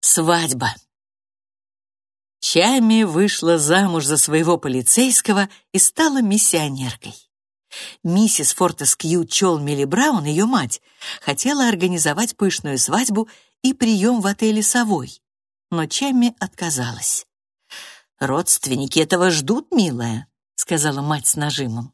Свадьба. Чами вышла замуж за своего полицейского и стала миссионеркой. Миссис Фортескью Чол Милли Браун, ее мать, хотела организовать пышную свадьбу и прием в отеле «Совой», но Чами отказалась. «Родственники этого ждут, милая», — сказала мать с нажимом.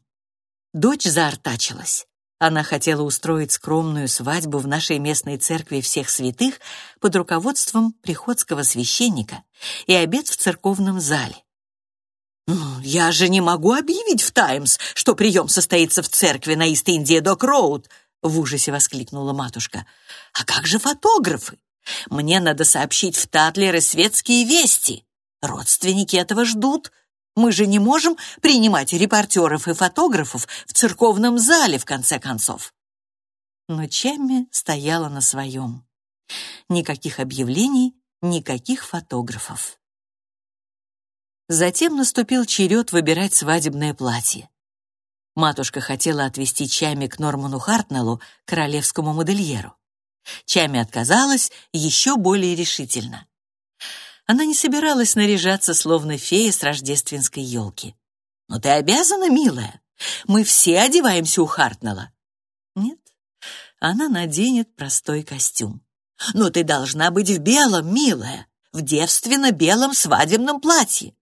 Дочь заортачилась. Она хотела устроить скромную свадьбу в нашей местной церкви всех святых под руководством приходского священника и обед в церковном зале. «Ну, я же не могу объявить в «Таймс», что прием состоится в церкви на Ист-Индия-Док-Роуд!» — в ужасе воскликнула матушка. «А как же фотографы? Мне надо сообщить в Татлеры светские вести. Родственники этого ждут. Мы же не можем принимать репортеров и фотографов в церковном зале, в конце концов. Но Чемми стояла на своем. Никаких объявлений, никаких фотографов. Затем наступил черед выбирать свадебное платье. Матушка хотела отвезти Чами к Норману Хартнеллу, королевскому модельеру. Чами отказалась еще более решительно. Она не собиралась наряжаться, словно фея с рождественской елки. «Но ты обязана, милая. Мы все одеваемся у Хартнелла». «Нет, она наденет простой костюм». «Но ты должна быть в белом, милая, в девственно-белом свадебном платье».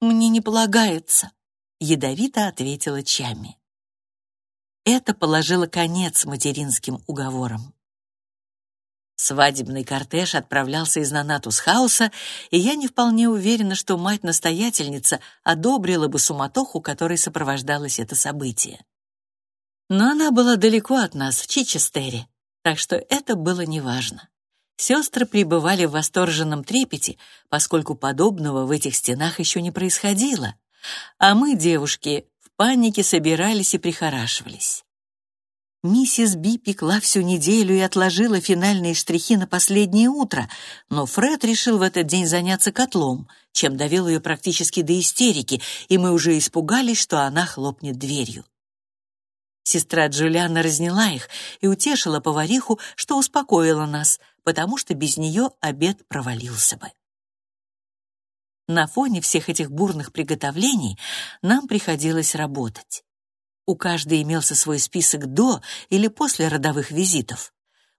«Мне не полагается», — ядовито ответила Чами. Это положило конец материнским уговорам. Свадебный кортеж отправлялся из Нанатус-хауса, и я не вполне уверена, что мать-настоятельница одобрила бы суматоху, которой сопровождалось это событие. Но она была далеко от нас, в Чичестере, так что это было неважно. Сестры пребывали в восторженном трепете, поскольку подобного в этих стенах еще не происходило, а мы, девушки, в панике собирались и прихорашивались. Миссис Би пекла всю неделю и отложила финальные штрихи на последнее утро, но Фред решил в этот день заняться котлом, чем довел ее практически до истерики, и мы уже испугались, что она хлопнет дверью. Сестра Джулиана разняла их и утешила повариху, что успокоила нас, потому что без нее обед провалился бы. На фоне всех этих бурных приготовлений нам приходилось работать. У каждой имелся свой список до или после родовых визитов.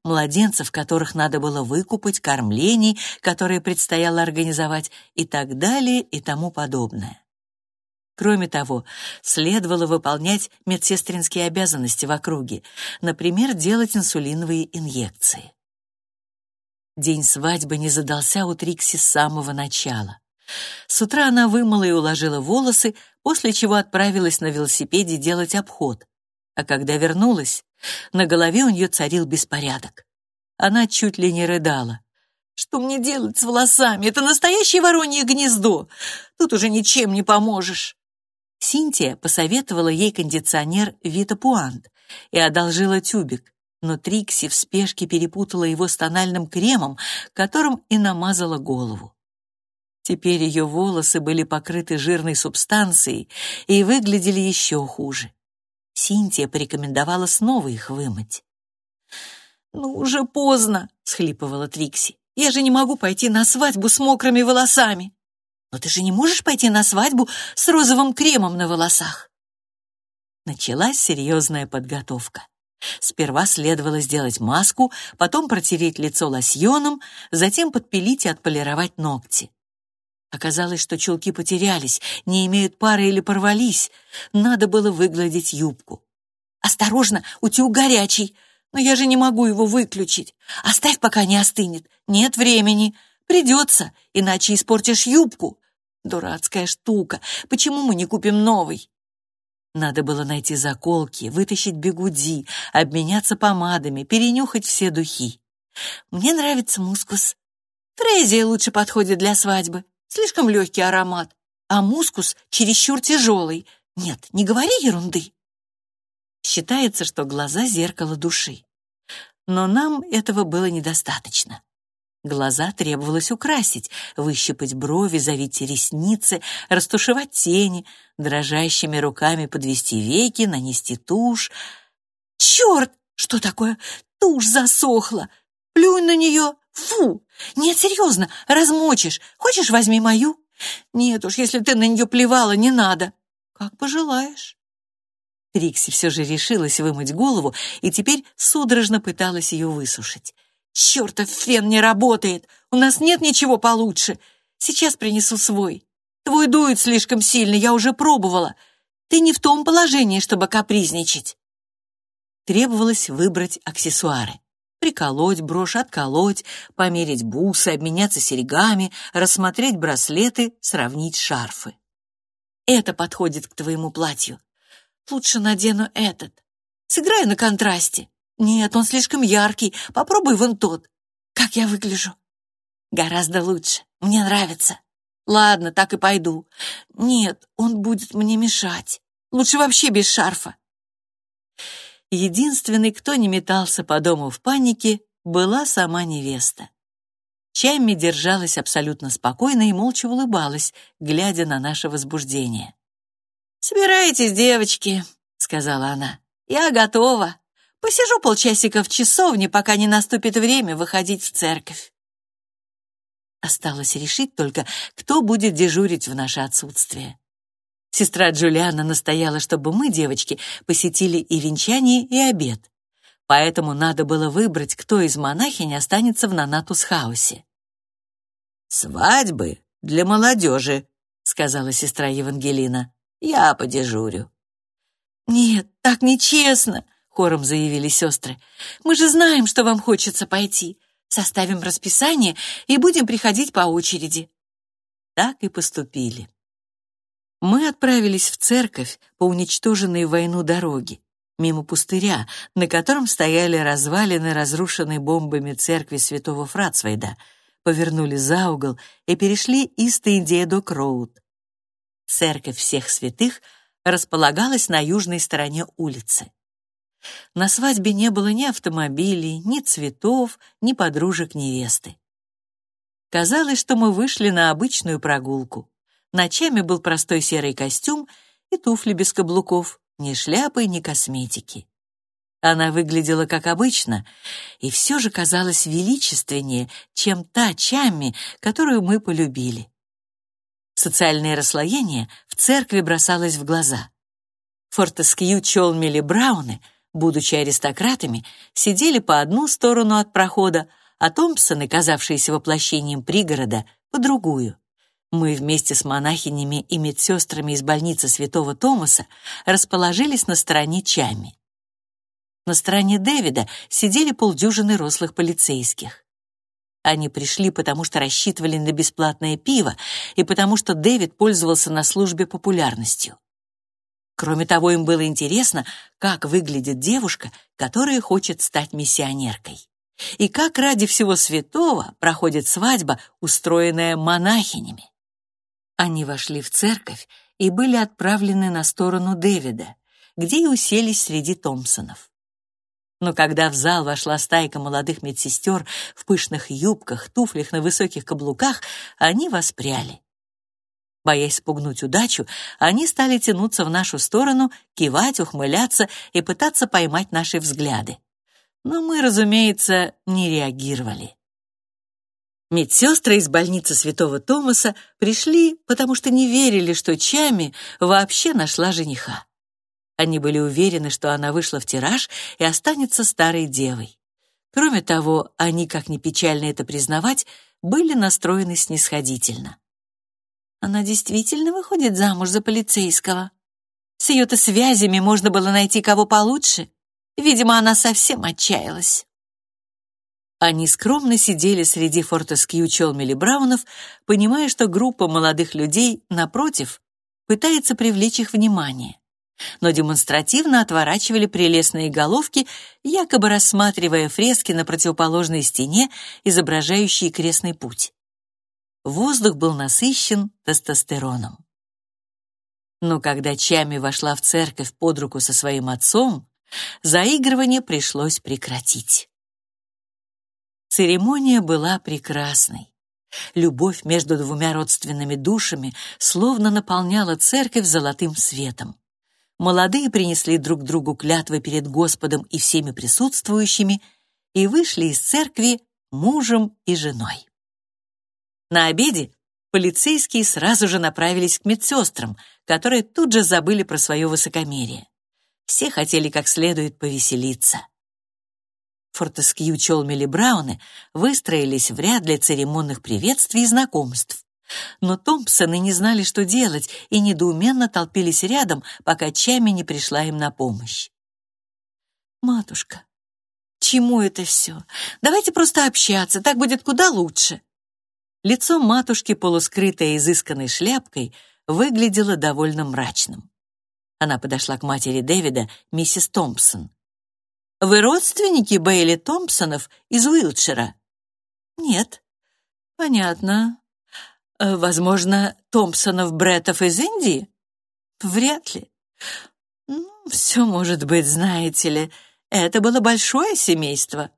Младенцев, которых надо было выкупать, кормлений, которые предстояло организовать и так далее и тому подобное. Кроме того, следовало выполнять медсестринские обязанности в округе, например, делать инсулиновые инъекции. День свадьбы не задался у Трикси с самого начала. С утра она вымыла и уложила волосы, после чего отправилась на велосипеде делать обход. А когда вернулась, на голове у нее царил беспорядок. Она чуть ли не рыдала. «Что мне делать с волосами? Это настоящее воронье гнездо! Тут уже ничем не поможешь!» Синтия посоветовала ей кондиционер Вита Пуант и одолжила тюбик, но Трикси в спешке перепутала его с тональным кремом, которым и намазала голову. Теперь ее волосы были покрыты жирной субстанцией и выглядели еще хуже. Синтия порекомендовала снова их вымыть. «Ну, уже поздно», — схлипывала Трикси. «Я же не могу пойти на свадьбу с мокрыми волосами». «Но ты же не можешь пойти на свадьбу с розовым кремом на волосах». Началась серьезная подготовка. Сперва следовало сделать маску, потом протереть лицо лосьоном, затем подпилить и отполировать ногти. Оказалось, что чулки потерялись, не имеют пары или порвались. Надо было выгладить юбку. «Осторожно, утюг горячий! Но я же не могу его выключить. Оставь, пока не остынет. Нет времени. Придется, иначе испортишь юбку. Дурацкая штука. Почему мы не купим новый?» Надо было найти заколки, вытащить бегуди, обменяться помадами, перенюхать все духи. Мне нравится мускус. Фрезия лучше подходит для свадьбы. Слишком легкий аромат, а мускус чересчур тяжелый. Нет, не говори ерунды. Считается, что глаза — зеркало души. Но нам этого было недостаточно. Глаза требовалось украсить, выщипать брови, завить ресницы, растушевать тени, дрожащими руками подвести веки, нанести тушь. Черт! Что такое? Тушь засохла! Плюнь на нее! Фу! Нет, серьезно, размочишь. Хочешь, возьми мою? Нет уж, если ты на нее плевала, не надо. Как пожелаешь. Трикси все же решилась вымыть голову и теперь судорожно пыталась ее высушить. «Чертов фен не работает! У нас нет ничего получше! Сейчас принесу свой. Твой дует слишком сильно, я уже пробовала. Ты не в том положении, чтобы капризничать». Требовалось выбрать аксессуары. Приколоть брошь, отколоть, померить бусы, обменяться серьгами, рассмотреть браслеты, сравнить шарфы. «Это подходит к твоему платью. Лучше надену этот. Сыграю на контрасте. Нет, он слишком яркий. Попробуй вон тот. Как я выгляжу? Гораздо лучше. Мне нравится. Ладно, так и пойду. Нет, он будет мне мешать. Лучше вообще без шарфа. Единственный, кто не метался по дому в панике, была сама невеста. Чайми держалась абсолютно спокойно и молча улыбалась, глядя на наше возбуждение. «Собирайтесь, девочки», — сказала она. «Я готова. Посижу полчасика в часовне, пока не наступит время выходить в церковь». Осталось решить только, кто будет дежурить в наше отсутствие. Сестра Джулиана настояла, чтобы мы, девочки, посетили и венчание, и обед. Поэтому надо было выбрать, кто из монахинь останется в Нанатус-хаусе. «Свадьбы для молодежи», — сказала сестра Евангелина. Я подежурю». «Нет, так нечестно», — хором заявили сестры. «Мы же знаем, что вам хочется пойти. Составим расписание и будем приходить по очереди». Так и поступили. Мы отправились в церковь по уничтоженной войну дороге, мимо пустыря, на котором стояли развалины разрушенной бомбами церкви святого Фрацвейда, повернули за угол и перешли Ист-Индиэдок-Роуд. Церковь всех святых располагалась на южной стороне улицы. На свадьбе не было ни автомобилей, ни цветов, ни подружек невесты. Казалось, что мы вышли на обычную прогулку. Ночами был простой серый костюм и туфли без каблуков, ни шляпы, ни косметики. Она выглядела как обычно, и все же казалась величественнее, чем та Чамми, которую мы полюбили. Социальное расслоение в церкви бросалось в глаза. Фортескью Чолмели Брауны, будучи аристократами, сидели по одну сторону от прохода, а Томпсоны, казавшиеся воплощением пригорода, по другую. Мы вместе с монахинями и медсестрами из больницы Святого Томаса расположились на стороне Чами. На стороне Дэвида сидели полдюжины рослых полицейских. Они пришли, потому что рассчитывали на бесплатное пиво и потому что Дэвид пользовался на службе популярностью. Кроме того, им было интересно, как выглядит девушка, которая хочет стать миссионеркой. И как ради всего святого проходит свадьба, устроенная монахинями. Они вошли в церковь и были отправлены на сторону Дэвида, где и уселись среди Томпсонов. Но когда в зал вошла стайка молодых медсестер в пышных юбках, туфлях на высоких каблуках, они воспряли. Боясь спугнуть удачу, они стали тянуться в нашу сторону, кивать, ухмыляться и пытаться поймать наши взгляды. Но мы, разумеется, не реагировали. Медсестры из больницы Святого Томаса пришли, потому что не верили, что Чами вообще нашла жениха. Они были уверены, что она вышла в тираж и останется старой девой. Кроме того, они, как ни печально это признавать, были настроены снисходительно. Она действительно выходит замуж за полицейского. С ее-то связями можно было найти кого получше. Видимо, она совсем отчаялась. Они скромно сидели среди Фортескью Чолмели Браунов, понимая, что группа молодых людей, напротив, пытается привлечь их внимание но демонстративно отворачивали прелестные головки, якобы рассматривая фрески на противоположной стене, изображающие крестный путь. Воздух был насыщен тестостероном. Но когда Чами вошла в церковь под руку со своим отцом, заигрывание пришлось прекратить. Церемония была прекрасной. Любовь между двумя родственными душами словно наполняла церковь золотым светом молодые принесли друг другу клятвы перед Господом и всеми присутствующими и вышли из церкви мужем и женой. На обеде полицейские сразу же направились к медсестрам, которые тут же забыли про свое высокомерие. Все хотели как следует повеселиться. Фортескью Чолмели Брауны выстроились в ряд для церемонных приветствий и знакомств. Но Томпсоны не знали, что делать, и недоуменно толпились рядом, пока Чами не пришла им на помощь. «Матушка, чему это все? Давайте просто общаться, так будет куда лучше». Лицо матушки, полускрытое изысканной шляпкой, выглядело довольно мрачным. Она подошла к матери Дэвида, миссис Томпсон. «Вы родственники Бейли Томпсонов из Уилтшира?» «Нет». «Понятно. Э, возможно, Томпсонов Бреттов из Индии?» «Вряд ли. Ну, все может быть, знаете ли. Это было большое семейство».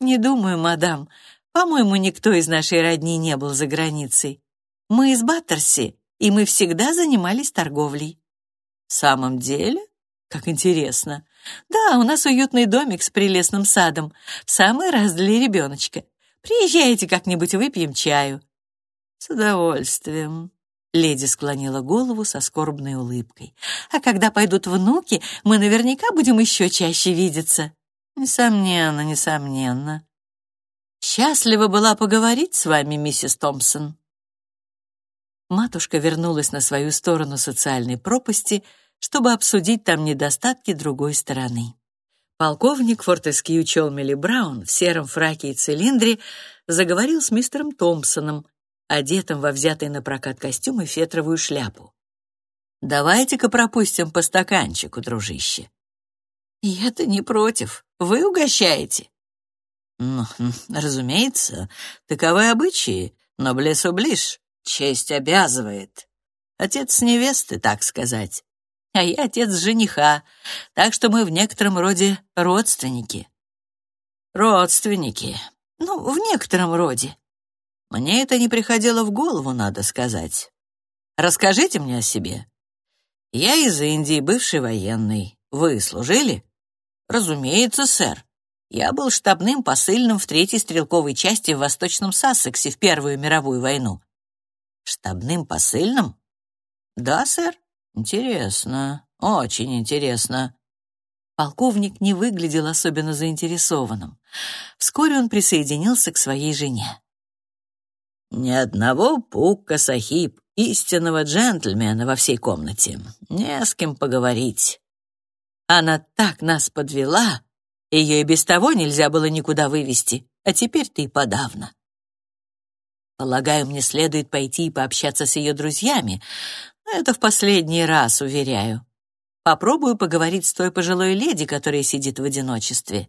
«Не думаю, мадам. По-моему, никто из нашей родни не был за границей. Мы из Баттерси, и мы всегда занимались торговлей». «В самом деле? Как интересно. Да, у нас уютный домик с прелестным садом. В самый раз для ребеночка. Приезжайте как-нибудь, выпьем чаю». «С удовольствием», — леди склонила голову со скорбной улыбкой. «А когда пойдут внуки, мы наверняка будем еще чаще видеться». «Несомненно, несомненно», Счастлива была поговорить с вами, миссис Томпсон. Матушка вернулась на свою сторону социальной пропасти, чтобы обсудить там недостатки другой стороны. Полковник Фортескью Чолмели Браун в сером фраке и цилиндре заговорил с мистером Томпсоном, одетым во взятый на прокат костюм и фетровую шляпу. «Давайте-ка пропустим по стаканчику, дружище». «Я-то не против. Вы угощаете?» Ну, разумеется, таковы обычаи, но блесу ближ, честь обязывает. Отец невесты, так сказать. А я отец жениха, так что мы в некотором роде родственники. Родственники. Ну, в некотором роде. Мне это не приходило в голову, надо сказать. Расскажите мне о себе. Я из Индии, бывший военный. Вы служили? Разумеется, сэр. Я был штабным посыльным в третьей стрелковой части в Восточном Сассексе в Первую мировую войну. Штабным посыльным? Да, сэр. Интересно, очень интересно. Полковник не выглядел особенно заинтересованным. Вскоре он присоединился к своей жене. Ни одного пука сахиб, истинного джентльмена во всей комнате. Не с кем поговорить. Она так нас подвела, ее и без того нельзя было никуда вывести, а теперь ты и подавно. Полагаю, мне следует пойти и пообщаться с ее друзьями. Это в последний раз, уверяю. Попробую поговорить с той пожилой леди, которая сидит в одиночестве.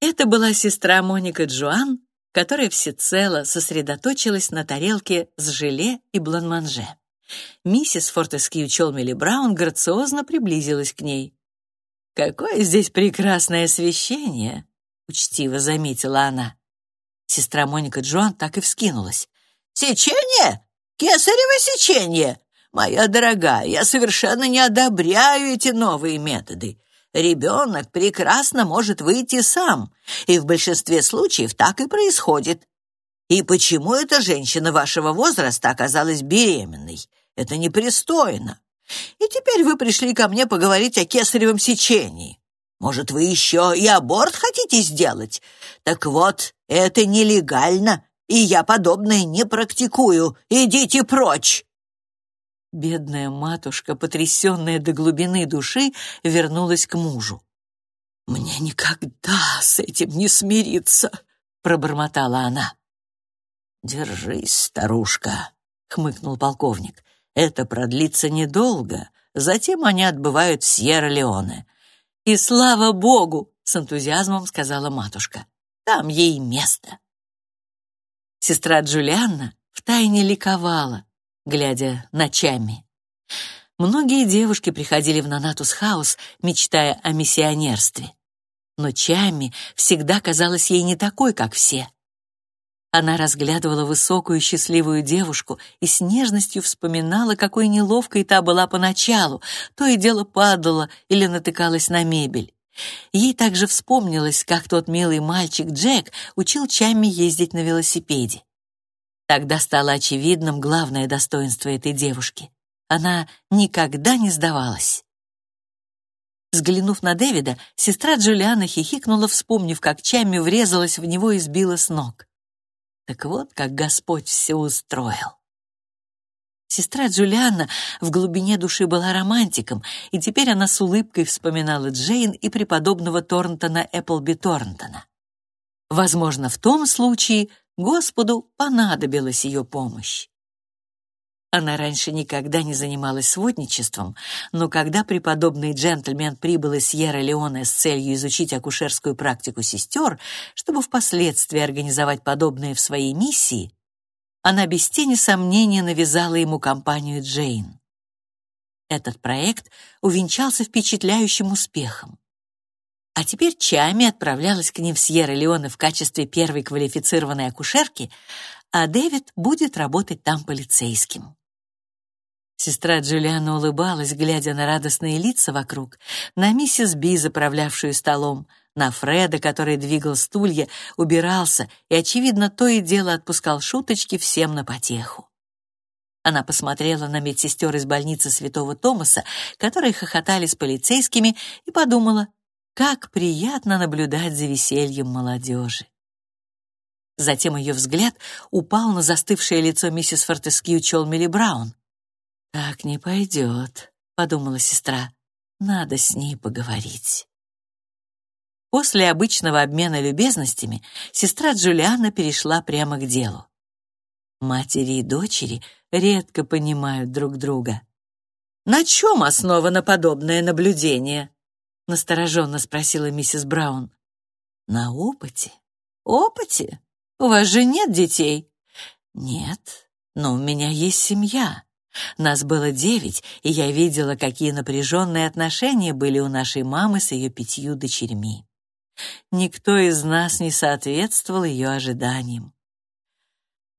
Это была сестра Моника Джоан, которая всецело сосредоточилась на тарелке с желе и бланманже. Миссис Фортескью Чолмели Браун грациозно приблизилась к ней. «Какое здесь прекрасное освещение!» — учтиво заметила она. Сестра Моника Джоан так и вскинулась. «Сечение? Кесарево сечение? Моя дорогая, я совершенно не одобряю эти новые методы. Ребенок прекрасно может выйти сам, и в большинстве случаев так и происходит. И почему эта женщина вашего возраста оказалась беременной? Это непристойно. И теперь вы пришли ко мне поговорить о кесаревом сечении. Может, вы еще и аборт хотите сделать? Так вот, это нелегально, и я подобное не практикую. Идите прочь!» Бедная матушка, потрясенная до глубины души, вернулась к мужу. «Мне никогда с этим не смириться!» — пробормотала она. «Держись, старушка!» — хмыкнул полковник. Это продлится недолго, затем они отбывают в Сьерра-Леоне. И слава богу, с энтузиазмом сказала матушка, там ей место. Сестра Джулианна втайне ликовала, глядя ночами. Многие девушки приходили в Нанатус Хаус, мечтая о миссионерстве. Но Чами всегда казалась ей не такой, как все. Она разглядывала высокую счастливую девушку и с нежностью вспоминала, какой неловкой та была поначалу, то и дело падала или натыкалась на мебель. Ей также вспомнилось, как тот милый мальчик Джек учил Чамми ездить на велосипеде. Тогда стало очевидным главное достоинство этой девушки. Она никогда не сдавалась. Взглянув на Дэвида, сестра Джулиана хихикнула, вспомнив, как Чамми врезалась в него и сбила с ног. Так вот, как Господь все устроил. Сестра Джулиана в глубине души была романтиком, и теперь она с улыбкой вспоминала Джейн и преподобного Торнтона Эпплби Торнтона. Возможно, в том случае Господу понадобилась ее помощь. Она раньше никогда не занималась сводничеством, но когда преподобный джентльмен прибыл из Сьерра-Леоне с целью изучить акушерскую практику сестер, чтобы впоследствии организовать подобное в своей миссии, она без тени сомнения навязала ему компанию Джейн. Этот проект увенчался впечатляющим успехом. А теперь Чами отправлялась к ним в Сьерра-Леоне в качестве первой квалифицированной акушерки, а Дэвид будет работать там полицейским. Сестра Джулиана улыбалась, глядя на радостные лица вокруг, на миссис Би, заправлявшую столом, на Фреда, который двигал стулья, убирался и, очевидно, то и дело отпускал шуточки всем на потеху. Она посмотрела на медсестер из больницы Святого Томаса, которые хохотали с полицейскими, и подумала, как приятно наблюдать за весельем молодежи. Затем ее взгляд упал на застывшее лицо миссис Фортескью Чолмели Браун. «Так не пойдет», — подумала сестра. «Надо с ней поговорить». После обычного обмена любезностями сестра Джулиана перешла прямо к делу. Матери и дочери редко понимают друг друга. «На чем основано подобное наблюдение?» — настороженно спросила миссис Браун. «На опыте». «Опыте? У вас же нет детей?» «Нет, но у меня есть семья. Нас было девять, и я видела, какие напряженные отношения были у нашей мамы с ее пятью дочерьми. Никто из нас не соответствовал ее ожиданиям.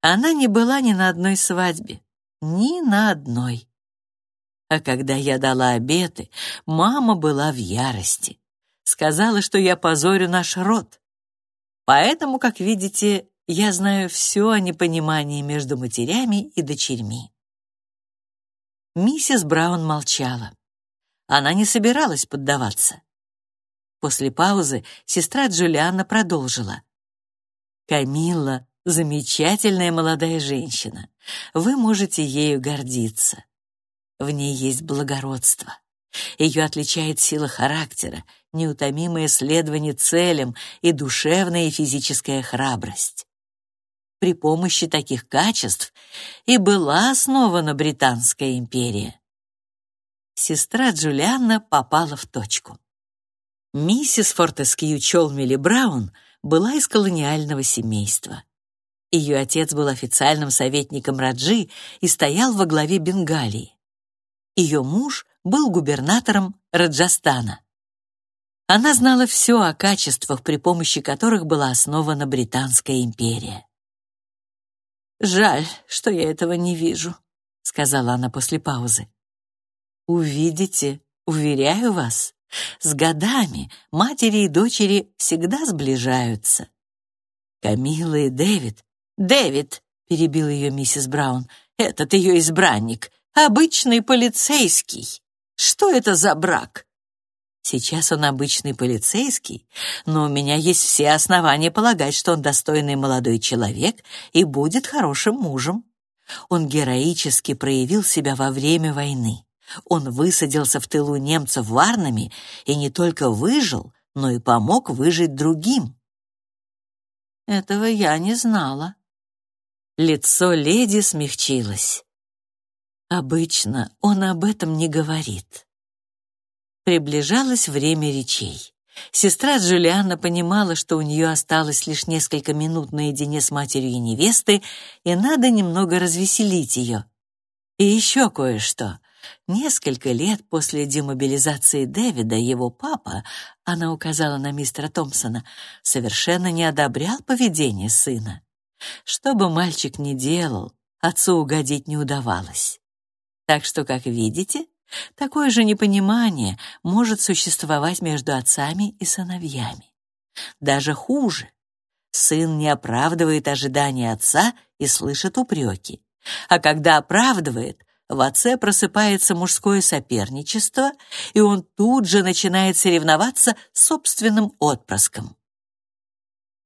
Она не была ни на одной свадьбе, ни на одной. А когда я дала обеты, мама была в ярости. Сказала, что я позорю наш род. Поэтому, как видите, я знаю все о непонимании между матерями и дочерьми. Миссис Браун молчала. Она не собиралась поддаваться. После паузы сестра Джулиана продолжила. «Камилла — замечательная молодая женщина. Вы можете ею гордиться. В ней есть благородство. Ее отличает сила характера, неутомимое следование целям и душевная и физическая храбрость при помощи таких качеств и была основана Британская империя. Сестра Джулианна попала в точку. Миссис Фортескью Чолмели Браун была из колониального семейства. Ее отец был официальным советником Раджи и стоял во главе Бенгалии. Ее муж был губернатором Раджастана. Она знала все о качествах, при помощи которых была основана Британская империя. «Жаль, что я этого не вижу», — сказала она после паузы. «Увидите, уверяю вас, с годами матери и дочери всегда сближаются». Камила и Дэвид... «Дэвид!» — перебил ее миссис Браун. «Этот ее избранник, обычный полицейский. Что это за брак?» Сейчас он обычный полицейский, но у меня есть все основания полагать, что он достойный молодой человек и будет хорошим мужем. Он героически проявил себя во время войны. Он высадился в тылу немцев варнами и не только выжил, но и помог выжить другим. Этого я не знала. Лицо леди смягчилось. Обычно он об этом не говорит. Приближалось время речей. Сестра Джулиана понимала, что у нее осталось лишь несколько минут наедине с матерью и невестой, и надо немного развеселить ее. И еще кое-что. Несколько лет после демобилизации Дэвида его папа, она указала на мистера Томпсона, совершенно не одобрял поведение сына. Что бы мальчик ни делал, отцу угодить не удавалось. Так что, как видите, Такое же непонимание может существовать между отцами и сыновьями. Даже хуже. Сын не оправдывает ожидания отца и слышит упреки. А когда оправдывает, в отце просыпается мужское соперничество, и он тут же начинает соревноваться с собственным отпрыском.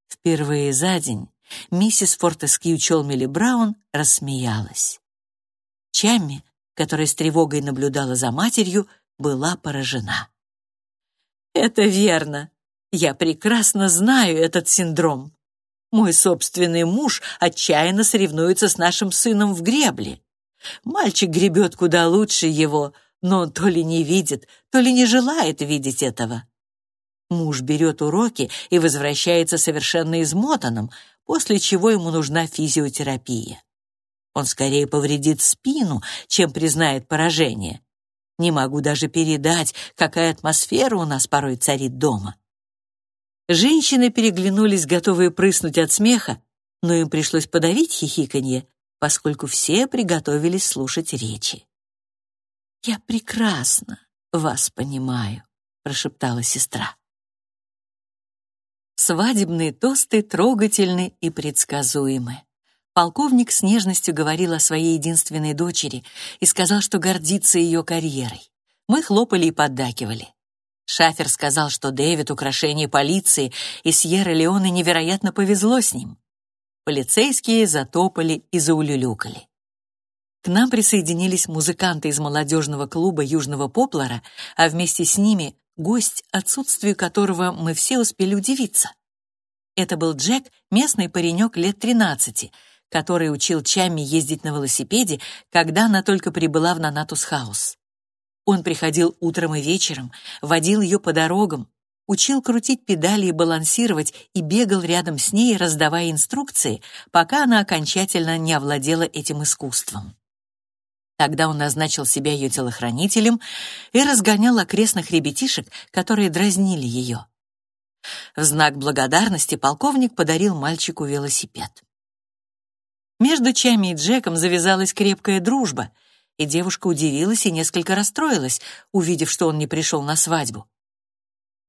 Впервые за день миссис Фортескью Чолмели Браун рассмеялась. Чамми, которая с тревогой наблюдала за матерью, была поражена. «Это верно. Я прекрасно знаю этот синдром. Мой собственный муж отчаянно соревнуется с нашим сыном в гребле. Мальчик гребет куда лучше его, но он то ли не видит, то ли не желает видеть этого. Муж берет уроки и возвращается совершенно измотанным, после чего ему нужна физиотерапия. Он скорее повредит спину, чем признает поражение. Не могу даже передать, какая атмосфера у нас порой царит дома. Женщины переглянулись, готовые прыснуть от смеха, но им пришлось подавить хихиканье, поскольку все приготовились слушать речи. «Я прекрасно вас понимаю», — прошептала сестра. Свадебные тосты трогательны и предсказуемы. Полковник с нежностью говорил о своей единственной дочери и сказал, что гордится ее карьерой. Мы хлопали и поддакивали. Шафер сказал, что Дэвид — украшение полиции, и Сьерра-Леоне невероятно повезло с ним. Полицейские затопали и заулюлюкали. К нам присоединились музыканты из молодежного клуба Южного Поплара, а вместе с ними гость, отсутствию которого мы все успели удивиться. Это был Джек, местный паренек лет 13, который учил Чами ездить на велосипеде, когда она только прибыла в Нанатус-хаус. Он приходил утром и вечером, водил ее по дорогам, учил крутить педали и балансировать и бегал рядом с ней, раздавая инструкции, пока она окончательно не овладела этим искусством. Тогда он назначил себя ее телохранителем и разгонял окрестных ребятишек, которые дразнили ее. В знак благодарности полковник подарил мальчику велосипед. Между Чами и Джеком завязалась крепкая дружба, и девушка удивилась и несколько расстроилась, увидев, что он не пришел на свадьбу.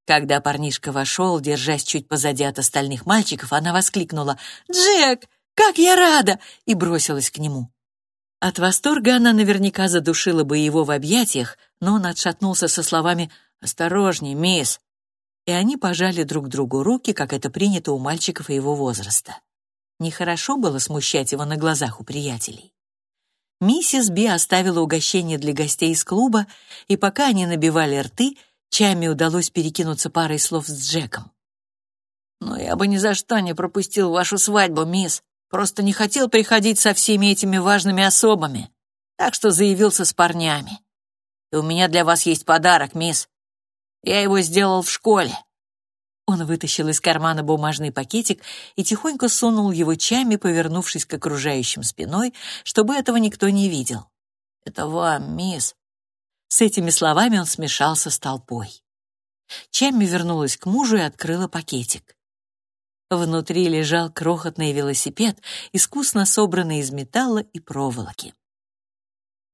Когда парнишка вошел, держась чуть позади от остальных мальчиков, она воскликнула «Джек, как я рада!» и бросилась к нему. От восторга она наверняка задушила бы его в объятиях, но он отшатнулся со словами «Осторожней, мисс!» И они пожали друг другу руки, как это принято у мальчиков его возраста. Нехорошо было смущать его на глазах у приятелей. Миссис Би оставила угощение для гостей из клуба, и пока они набивали рты, Чами удалось перекинуться парой слов с Джеком. «Но я бы ни за что не пропустил вашу свадьбу, мисс. Просто не хотел приходить со всеми этими важными особами, так что заявился с парнями. И у меня для вас есть подарок, мисс. Я его сделал в школе». Он вытащил из кармана бумажный пакетик и тихонько сунул его чами, повернувшись к окружающим спиной, чтобы этого никто не видел. «Это вам, мисс». С этими словами он смешался с толпой. Чемми вернулась к мужу и открыла пакетик. Внутри лежал крохотный велосипед, искусно собранный из металла и проволоки.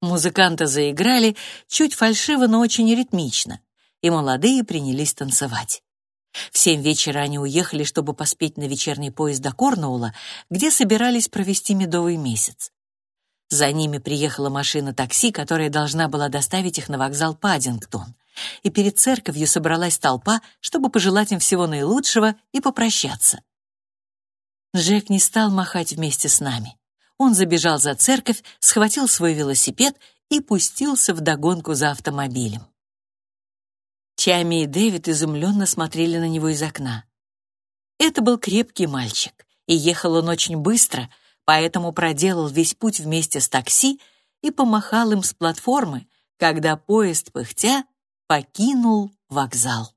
Музыканты заиграли, чуть фальшиво, но очень ритмично, и молодые принялись танцевать. В семь вечера они уехали, чтобы поспеть на вечерний поезд до Корнуула, где собирались провести медовый месяц. За ними приехала машина такси, которая должна была доставить их на вокзал Паддингтон и перед церковью собралась толпа, чтобы пожелать им всего наилучшего и попрощаться. Джек не стал махать вместе с нами. Он забежал за церковь, схватил свой велосипед и пустился в догонку за автомобилем. Чами и Дэвид изумленно смотрели на него из окна. Это был крепкий мальчик, и ехал он очень быстро, поэтому проделал весь путь вместе с такси и помахал им с платформы, когда поезд, пыхтя, покинул вокзал.